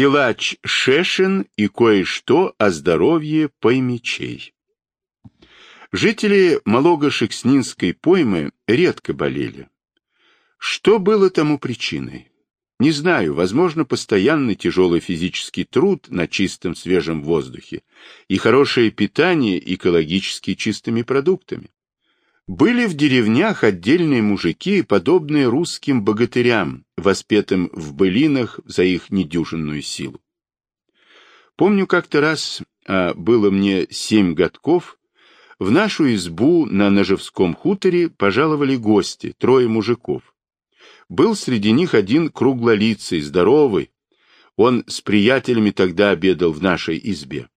Силач Шешин и кое-что о здоровье поймечей. Жители Малого-Шекснинской поймы редко болели. Что было тому причиной? Не знаю, возможно, постоянный тяжелый физический труд на чистом свежем воздухе и хорошее питание экологически чистыми продуктами. Были в деревнях отдельные мужики, подобные русским богатырям, воспетым в былинах за их недюжинную силу. Помню как-то раз, а было мне семь годков, в нашу избу на Ножевском хуторе пожаловали гости, трое мужиков. Был среди них один круглолицый, здоровый. Он с приятелями тогда обедал в нашей избе.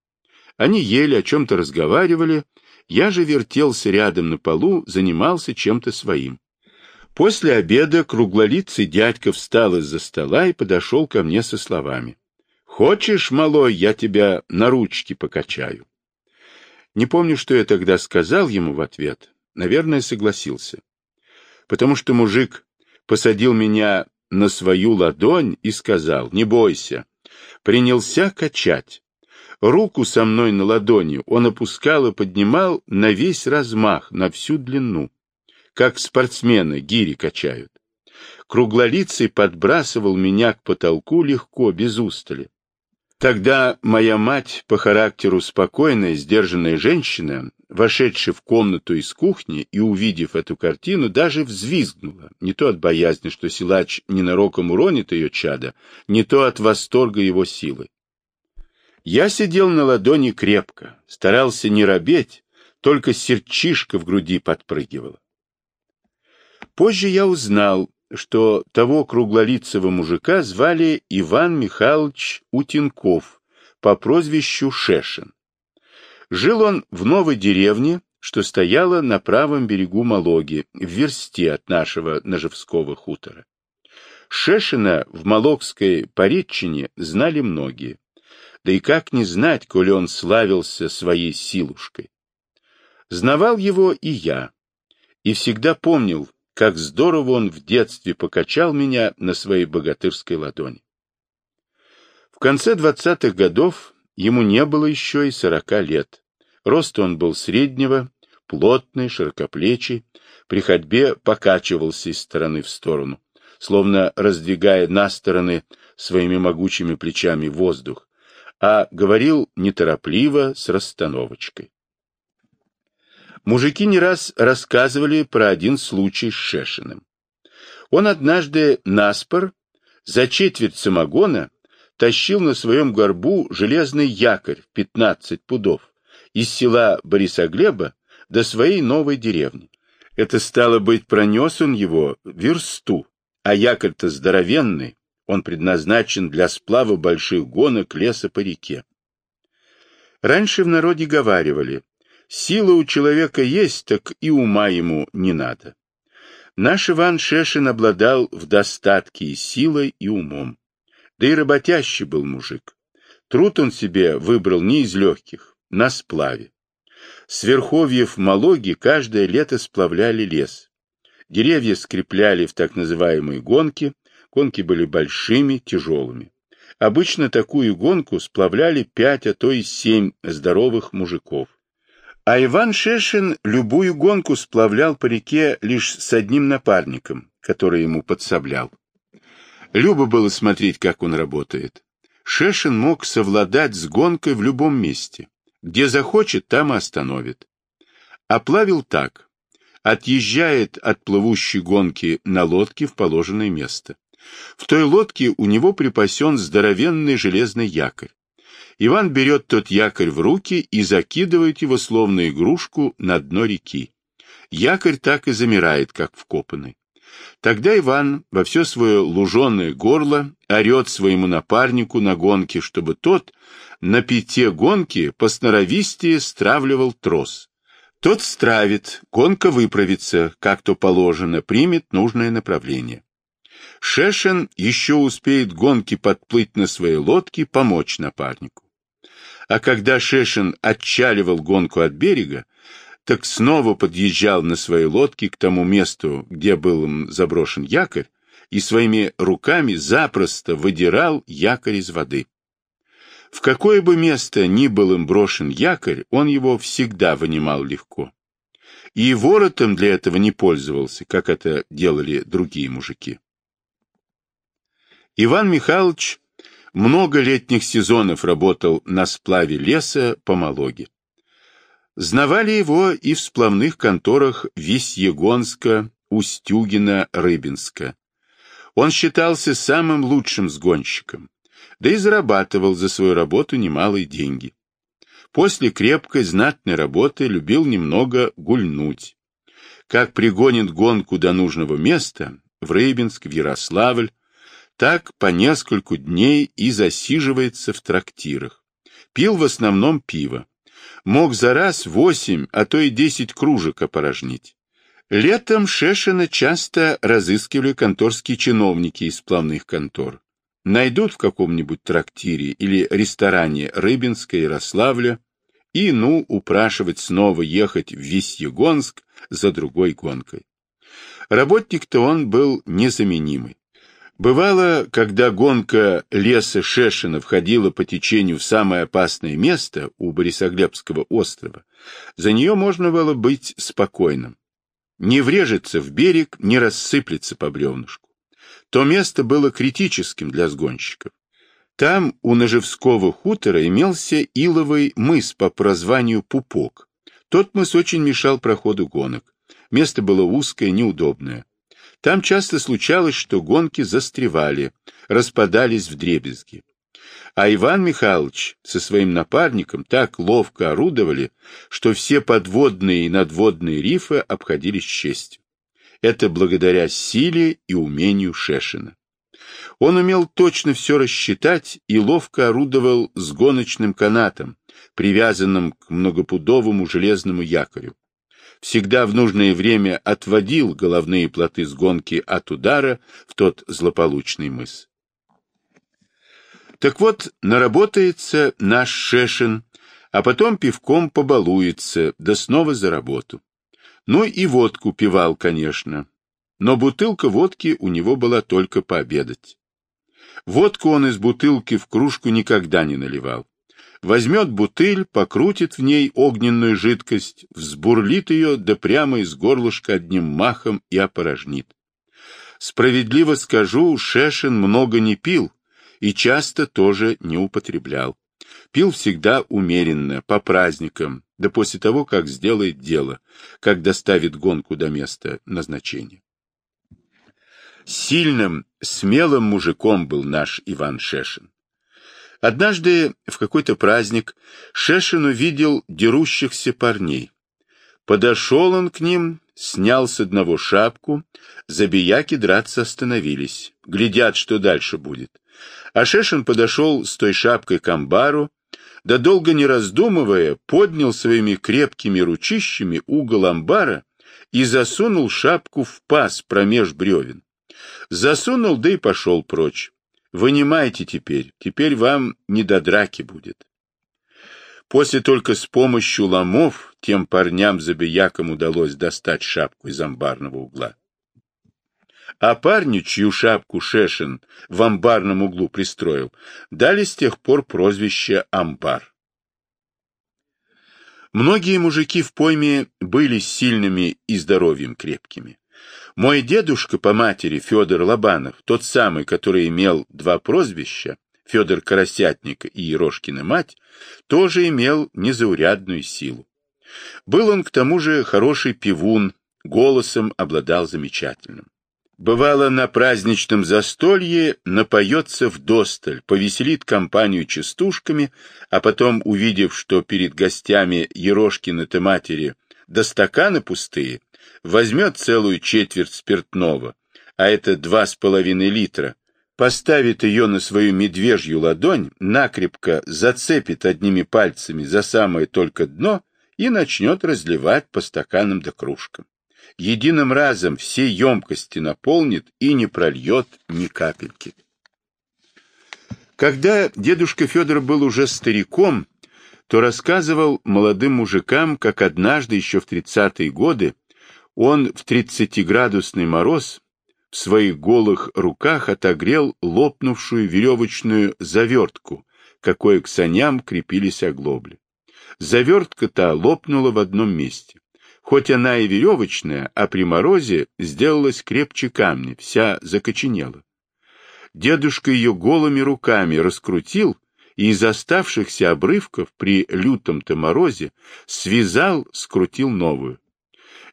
Они ели, о чем-то разговаривали, я же вертелся рядом на полу, занимался чем-то своим. После обеда круглолицый дядька встал из-за стола и подошел ко мне со словами. «Хочешь, малой, я тебя на ручки покачаю?» Не помню, что я тогда сказал ему в ответ. Наверное, согласился. Потому что мужик посадил меня на свою ладонь и сказал, «Не бойся». Принялся качать. Руку со мной на ладони он опускал и поднимал на весь размах, на всю длину. Как спортсмены гири качают. Круглолицый подбрасывал меня к потолку легко, без устали. Тогда моя мать, по характеру спокойная, сдержанная женщина, вошедшая в комнату из кухни и увидев эту картину, даже взвизгнула, не то от боязни, что силач ненароком уронит ее чада, не то от восторга его силы. Я сидел на ладони крепко, старался не робеть, только сердчишка в груди подпрыгивала. Позже я узнал, что того круглолицего мужика звали Иван Михайлович Утенков по прозвищу Шешин. Жил он в новой деревне, что стояла на правом берегу Малоги, в версте от нашего Ножевского хутора. Шешина в Малогской Поречине знали многие. Да и как не знать, коли он славился своей силушкой. Знавал его и я, и всегда помнил, как здорово он в детстве покачал меня на своей богатырской ладони. В конце двадцатых годов ему не было еще и сорока лет. Рост он был среднего, плотный, широкоплечий, при ходьбе покачивался из стороны в сторону, словно раздвигая на стороны своими могучими плечами воздух, а говорил неторопливо, с расстановочкой. Мужики не раз рассказывали про один случай с Шешиным. Он однажды наспор за четверть самогона тащил на своем горбу железный якорь в 15 пудов из села Борисоглеба до своей новой деревни. Это стало быть, пронес он его версту, а якорь-то здоровенный, он предназначен для сплава больших гонок леса по реке. Раньше в народе говаривали, сила у человека есть, так и ума ему не надо. Наш Иван Шешин обладал в достатке и силой, и умом. Да и работящий был мужик. Труд он себе выбрал не из легких, на сплаве. С верховьев Малоги каждое лето сплавляли лес. Деревья скрепляли в так называемые гонки, Гонки были большими, тяжелыми. Обычно такую гонку сплавляли пять, а то и семь здоровых мужиков. А Иван Шешин любую гонку сплавлял по реке лишь с одним напарником, который ему подсоблял. Любо было смотреть, как он работает. Шешин мог совладать с гонкой в любом месте. Где захочет, там и остановит. А плавил так. Отъезжает от плывущей гонки на лодке в положенное место. В той лодке у него припасен здоровенный железный якорь. Иван берет тот якорь в руки и закидывает его, словно игрушку, на дно реки. Якорь так и замирает, как вкопанный. Тогда Иван во все свое луженое горло орет своему напарнику на гонке, чтобы тот на пяте гонки посноровистее стравливал трос. Тот стравит, гонка выправится, как то положено, примет нужное направление. Шешин еще успеет гонки подплыть на своей лодке, помочь напарнику. А когда Шешин отчаливал гонку от берега, так снова подъезжал на своей лодке к тому месту, где был заброшен якорь, и своими руками запросто выдирал якорь из воды. В какое бы место ни был им брошен якорь, он его всегда вынимал легко. И воротом для этого не пользовался, как это делали другие мужики. Иван Михайлович много летних сезонов работал на сплаве леса по Малоге. Знавали его и в сплавных конторах Весьегонска, Устюгина, Рыбинска. Он считался самым лучшим сгонщиком, да и зарабатывал за свою работу немалые деньги. После крепкой знатной работы любил немного гульнуть. Как пригонит гонку до нужного места, в Рыбинск, в Ярославль, так по нескольку дней и засиживается в трактирах. Пил в основном пиво. Мог за раз восемь, а то и десять кружек опорожнить. Летом Шешина часто разыскивали конторские чиновники из плавных контор. Найдут в каком-нибудь трактире или ресторане Рыбинска, Ярославля и, ну, упрашивать снова ехать в Весьегонск за другой гонкой. Работник-то он был незаменимый. Бывало, когда гонка леса Шешина входила по течению в самое опасное место у Борисоглебского острова, за нее можно было быть спокойным. Не врежется в берег, не рассыплется по бревнышку. То место было критическим для сгонщиков. Там у Ножевского хутора имелся иловый мыс по прозванию Пупок. Тот мыс очень мешал проходу гонок. Место было узкое, неудобное. Там часто случалось, что гонки застревали, распадались в дребезги. А Иван Михайлович со своим напарником так ловко орудовали, что все подводные и надводные рифы обходились честью. Это благодаря силе и умению Шешина. Он умел точно все рассчитать и ловко орудовал с гоночным канатом, привязанным к многопудовому железному якорю всегда в нужное время отводил головные плоты с гонки от удара в тот злополучный мыс. Так вот, наработается наш Шешин, а потом пивком побалуется, да снова за работу. Ну и водку пивал, конечно, но бутылка водки у него была только пообедать. Водку он из бутылки в кружку никогда не наливал возьмет бутыль, покрутит в ней огненную жидкость, взбурлит ее, да прямо из горлышка одним махом и опорожнит. Справедливо скажу, Шешин много не пил и часто тоже не употреблял. Пил всегда умеренно, по праздникам, да после того, как сделает дело, как доставит гонку до места назначения. Сильным, смелым мужиком был наш Иван Шешин. Однажды в какой-то праздник Шешин увидел дерущихся парней. Подошел он к ним, снял с одного шапку, забияки драться остановились, глядят, что дальше будет. А Шешин подошел с той шапкой к амбару, да долго не раздумывая, поднял своими крепкими ручищами угол амбара и засунул шапку в паз промеж бревен. Засунул, да и пошел прочь. Вынимайте теперь, теперь вам не до драки будет. После только с помощью ломов тем парням-забиякам удалось достать шапку из амбарного угла. А парню, чью шапку Шешин в амбарном углу пристроил, дали с тех пор прозвище «Амбар». Многие мужики в пойме были сильными и здоровьем крепкими. Мой дедушка по матери Федор Лобанов, тот самый, который имел два прозвища, Федор Карасятник и Ерошкина мать, тоже имел незаурядную силу. Был он к тому же хороший пивун, голосом обладал замечательным. Бывало, на праздничном застолье напоется вдосталь, повеселит компанию частушками, а потом, увидев, что перед гостями Ерошкины-то матери до стаканы пустые, возьмет целую четверть спиртного, а это два с половиной литра, поставит ее на свою медвежью ладонь, накрепко зацепит одними пальцами за самое только дно и начнет разливать по стаканам да кружкам. Единым разом все емкости наполнит и не прольет ни капельки. Когда дедушка Федор был уже стариком, то рассказывал молодым мужикам, как однажды еще в тридцатые годы он в тридцатиградусный мороз в своих голых руках отогрел лопнувшую веревочную завертку, какой к саням крепились оглобли. Завертка-то лопнула в одном месте. Хоть она и веревочная, а при морозе сделалась крепче камня, вся закоченела. Дедушка ее голыми руками раскрутил и из оставшихся обрывков при лютом-то морозе связал, скрутил новую.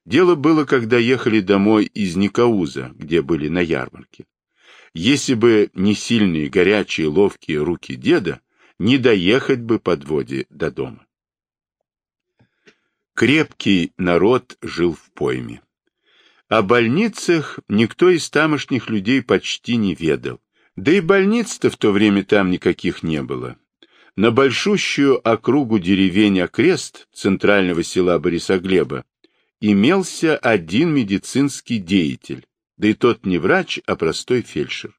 Дело было, когда ехали домой из Никауза, где были на ярмарке. Если бы не сильные, горячие, ловкие руки деда, не доехать бы подводе до дома. Крепкий народ жил в пойме. О больницах никто из тамошних людей почти не ведал. Да и больниц-то в то время там никаких не было. На большущую округу деревень окрест центрального села Борисоглеба имелся один медицинский деятель, да и тот не врач, а простой фельдшер.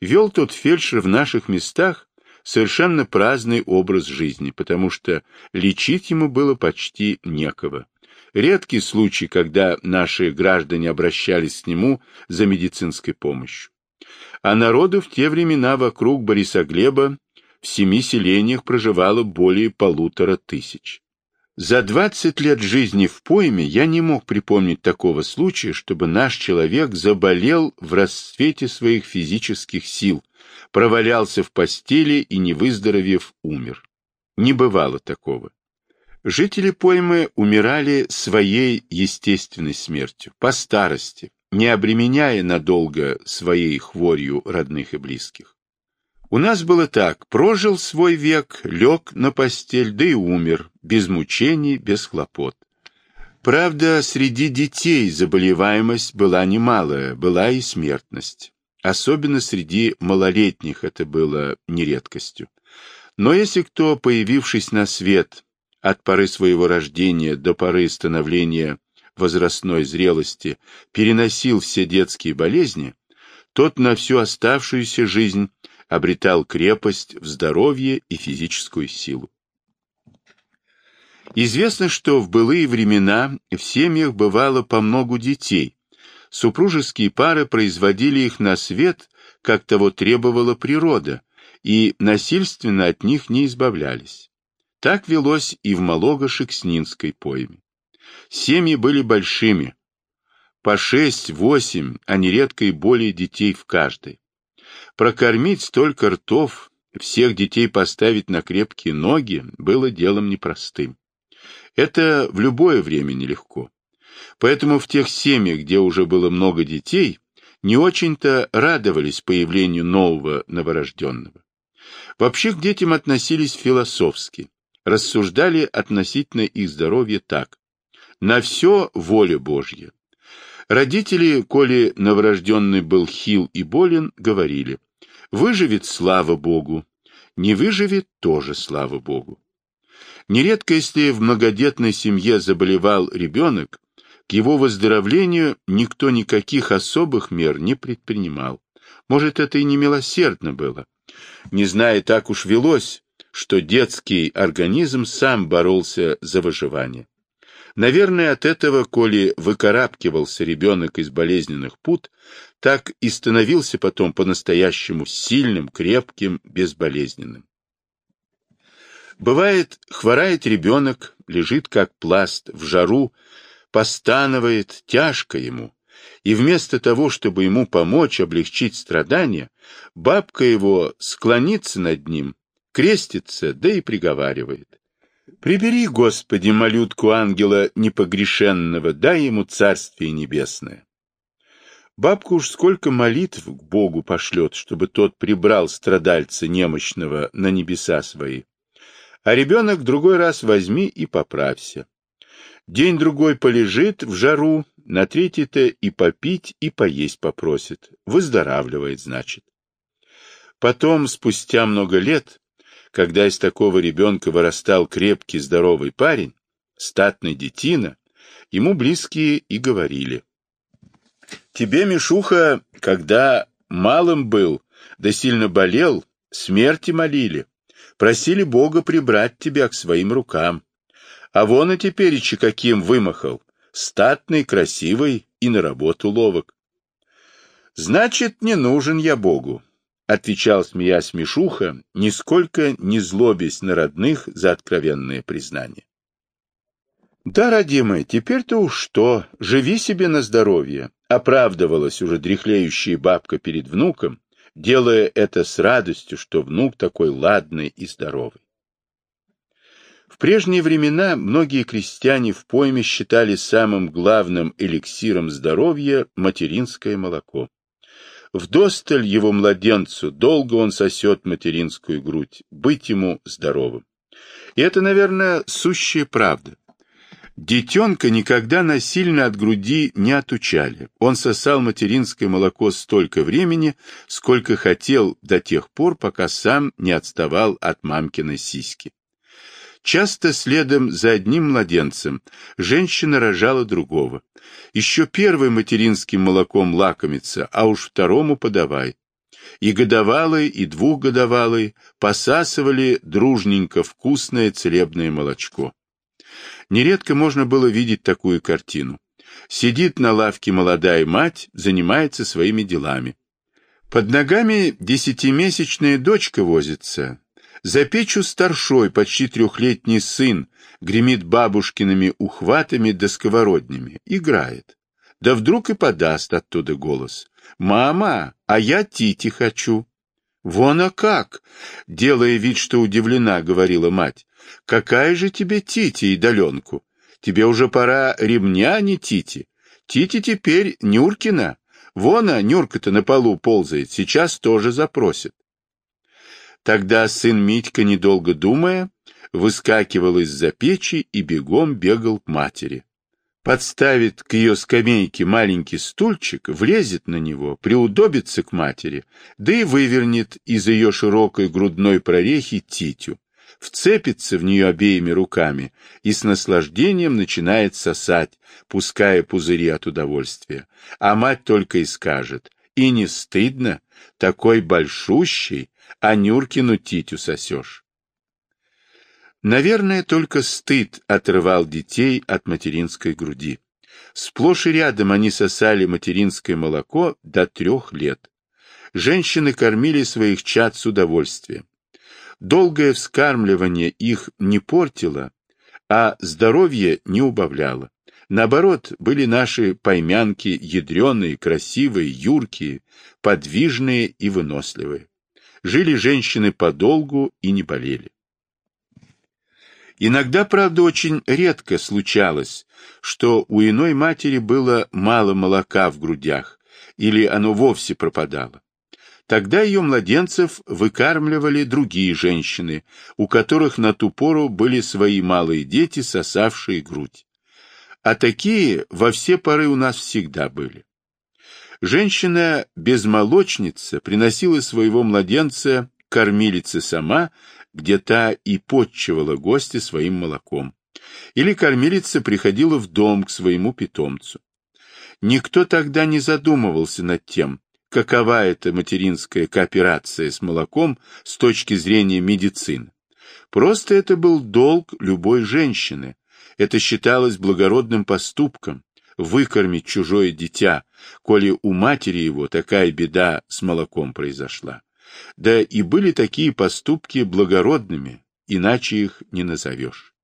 Вел тот фельдшер в наших местах совершенно праздный образ жизни, потому что лечить ему было почти некого. Редкий случай, когда наши граждане обращались к нему за медицинской помощью. А народу в те времена вокруг Борисоглеба в семи селениях проживало более полутора тысяч. За двадцать лет жизни в пойме я не мог припомнить такого случая, чтобы наш человек заболел в расцвете своих физических сил, провалялся в постели и, не выздоровев, умер. Не бывало такого. Жители поймы умирали своей естественной смертью, по старости, не обременяя надолго своей хворью родных и близких. У нас было так, прожил свой век, лег на постель, да и умер, без мучений, без хлопот. Правда, среди детей заболеваемость была немалая, была и смертность. Особенно среди малолетних это было нередкостью. Но если кто, появившись на свет от поры своего рождения до поры становления возрастной зрелости, переносил все детские болезни, тот на всю оставшуюся жизнь обретал крепость в здоровье и физическую силу. Известно, что в былые времена в семьях бывало по многу детей. Супружеские пары производили их на свет, как того требовала природа, и насильственно от них не избавлялись. Так велось и в Малого-Шекснинской пойме. Семьи были большими, по шесть-восемь, а нередко и более детей в каждой. Прокормить столько ртов, всех детей поставить на крепкие ноги было делом непростым. Это в любое время нелегко. Поэтому в тех семьях, где уже было много детей, не очень-то радовались появлению нового новорожденного. Вообще к детям относились философски, рассуждали относительно их здоровья так. На все воля Божья, Родители, коли новорожденный был хил и болен, говорили, выживет, слава Богу, не выживет, тоже слава Богу. Нередко, если в многодетной семье заболевал ребенок, к его выздоровлению никто никаких особых мер не предпринимал. Может, это и не милосердно было. Не зная, так уж велось, что детский организм сам боролся за выживание. Наверное, от этого, коли выкарабкивался ребенок из болезненных пут, так и становился потом по-настоящему сильным, крепким, безболезненным. Бывает, хворает ребенок, лежит как пласт в жару, постанывает, тяжко ему, и вместо того, чтобы ему помочь облегчить страдания, бабка его склонится над ним, крестится, да и приговаривает. Прибери, Господи, малютку ангела непогрешенного, дай ему царствие небесное. Бабка уж сколько молитв к Богу пошлет, чтобы тот прибрал страдальца немощного на небеса свои. А ребенок другой раз возьми и поправься. День-другой полежит в жару, на третий-то и попить, и поесть попросит. Выздоравливает, значит. Потом, спустя много лет, когда из такого ребенка вырастал крепкий здоровый парень, статный детина, ему близкие и говорили. Тебе, Мишуха, когда малым был, да сильно болел, смерти молили, просили Бога прибрать тебя к своим рукам. А вон и теперь еще каким вымахал, статный, красивый и на работу ловок. Значит, не нужен я Богу. — отвечал, смеясь Мишуха, нисколько не злобясь на родных за откровенное признание. «Да, родимая, теперь-то уж что, живи себе на здоровье», — оправдывалась уже дряхлеющая бабка перед внуком, делая это с радостью, что внук такой ладный и здоровый. В прежние времена многие крестьяне в пойме считали самым главным эликсиром здоровья материнское молоко. Вдосталь его младенцу, долго он сосет материнскую грудь, быть ему здоровым. И это, наверное, сущая правда. Детенка никогда насильно от груди не отучали. Он сосал материнское молоко столько времени, сколько хотел до тех пор, пока сам не отставал от мамкиной сиськи. Часто следом за одним младенцем женщина рожала другого. Еще первый материнским молоком лакомится, а уж второму подавай. И годовалые, и двухгодовалые посасывали дружненько вкусное целебное молочко. Нередко можно было видеть такую картину. Сидит на лавке молодая мать, занимается своими делами. Под ногами десятимесячная дочка возится. За печью старшой, почти трехлетний сын, гремит бабушкиными ухватами да сковороднями, играет. Да вдруг и подаст оттуда голос. «Мама, а я Тити хочу». «Вон а как!» — делая вид, что удивлена, говорила мать. Какая же тебе Тити и Даленку? Тебе уже пора ремня, а не Тити. Тити теперь Нюркина. Вон, а Нюрка-то на полу ползает, сейчас тоже запросит. Тогда сын Митька, недолго думая, выскакивал из-за печи и бегом бегал к матери. Подставит к ее скамейке маленький стульчик, влезет на него, приудобится к матери, да и вывернет из ее широкой грудной прорехи титю вцепится в нее обеими руками и с наслаждением начинает сосать, пуская пузыри от удовольствия. А мать только и скажет, и не стыдно, такой большущий, а Нюркину титю сосешь. Наверное, только стыд отрывал детей от материнской груди. Сплошь и рядом они сосали материнское молоко до трех лет. Женщины кормили своих чад с удовольствием. Долгое вскармливание их не портило, а здоровье не убавляло. Наоборот, были наши поймянки ядреные, красивые, юркие, подвижные и выносливые. Жили женщины подолгу и не болели. Иногда, правда, очень редко случалось, что у иной матери было мало молока в грудях, или оно вовсе пропадало. Тогда ее младенцев выкармливали другие женщины, у которых на ту пору были свои малые дети, сосавшие грудь. А такие во все поры у нас всегда были. Женщина-безмолочница приносила своего младенца кормилице сама, где та и подчивала гостя своим молоком. Или кормилица приходила в дом к своему питомцу. Никто тогда не задумывался над тем, какова эта материнская кооперация с молоком с точки зрения медицины. Просто это был долг любой женщины. Это считалось благородным поступком выкормить чужое дитя, коли у матери его такая беда с молоком произошла. Да и были такие поступки благородными, иначе их не назовешь.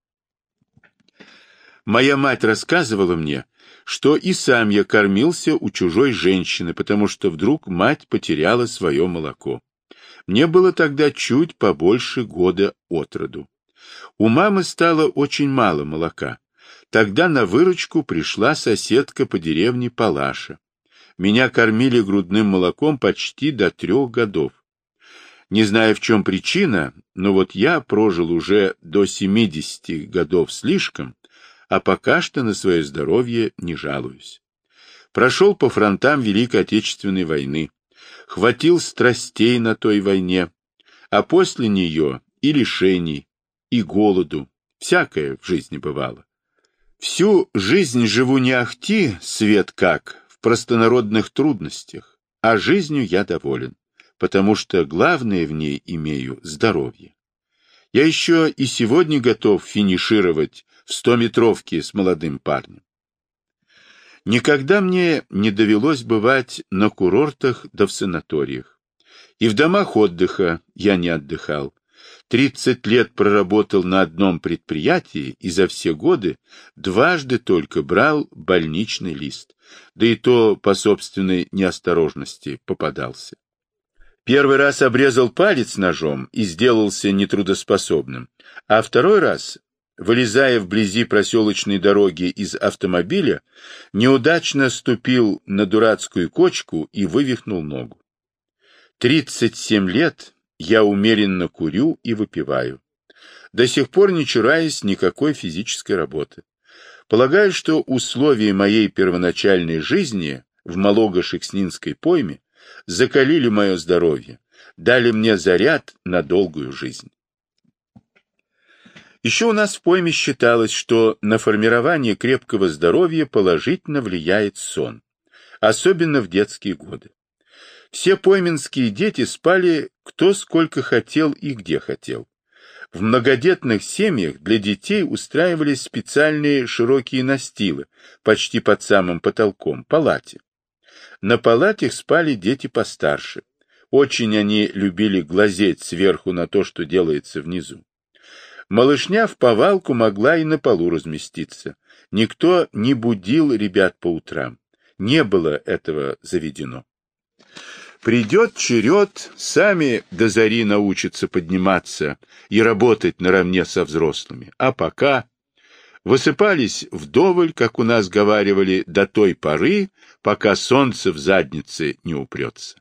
Моя мать рассказывала мне, что и сам я кормился у чужой женщины, потому что вдруг мать потеряла свое молоко. Мне было тогда чуть побольше года от роду. У мамы стало очень мало молока. Тогда на выручку пришла соседка по деревне Палаша. Меня кормили грудным молоком почти до трех годов. Не знаю, в чем причина, но вот я прожил уже до семидесяти годов слишком, а пока что на свое здоровье не жалуюсь. Прошел по фронтам Великой Отечественной войны, хватил страстей на той войне, а после нее и лишений, и голоду, всякое в жизни бывало. Всю жизнь живу не ахти, свет как, в простонародных трудностях, а жизнью я доволен, потому что главное в ней имею здоровье. Я еще и сегодня готов финишировать в стометровке с молодым парнем. Никогда мне не довелось бывать на курортах да в санаториях. И в домах отдыха я не отдыхал. Тридцать лет проработал на одном предприятии и за все годы дважды только брал больничный лист, да и то по собственной неосторожности попадался. Первый раз обрезал палец ножом и сделался нетрудоспособным, а второй раз, вылезая вблизи проселочной дороги из автомобиля, неудачно ступил на дурацкую кочку и вывихнул ногу. Тридцать семь лет я умеренно курю и выпиваю. До сих пор не чураясь никакой физической работы. Полагаю, что условия моей первоначальной жизни в Малого-Шекснинской пойме закалили мое здоровье, дали мне заряд на долгую жизнь. Еще у нас в пойме считалось, что на формирование крепкого здоровья положительно влияет сон, особенно в детские годы. Все пойменские дети спали кто сколько хотел и где хотел. В многодетных семьях для детей устраивались специальные широкие настилы, почти под самым потолком, палате. На палатах спали дети постарше. Очень они любили глазеть сверху на то, что делается внизу. Малышня в повалку могла и на полу разместиться. Никто не будил ребят по утрам. Не было этого заведено. Придет черед, сами до зари научатся подниматься и работать наравне со взрослыми. А пока высыпались вдоволь, как у нас говаривали, до той поры, пока солнце в заднице не упрется.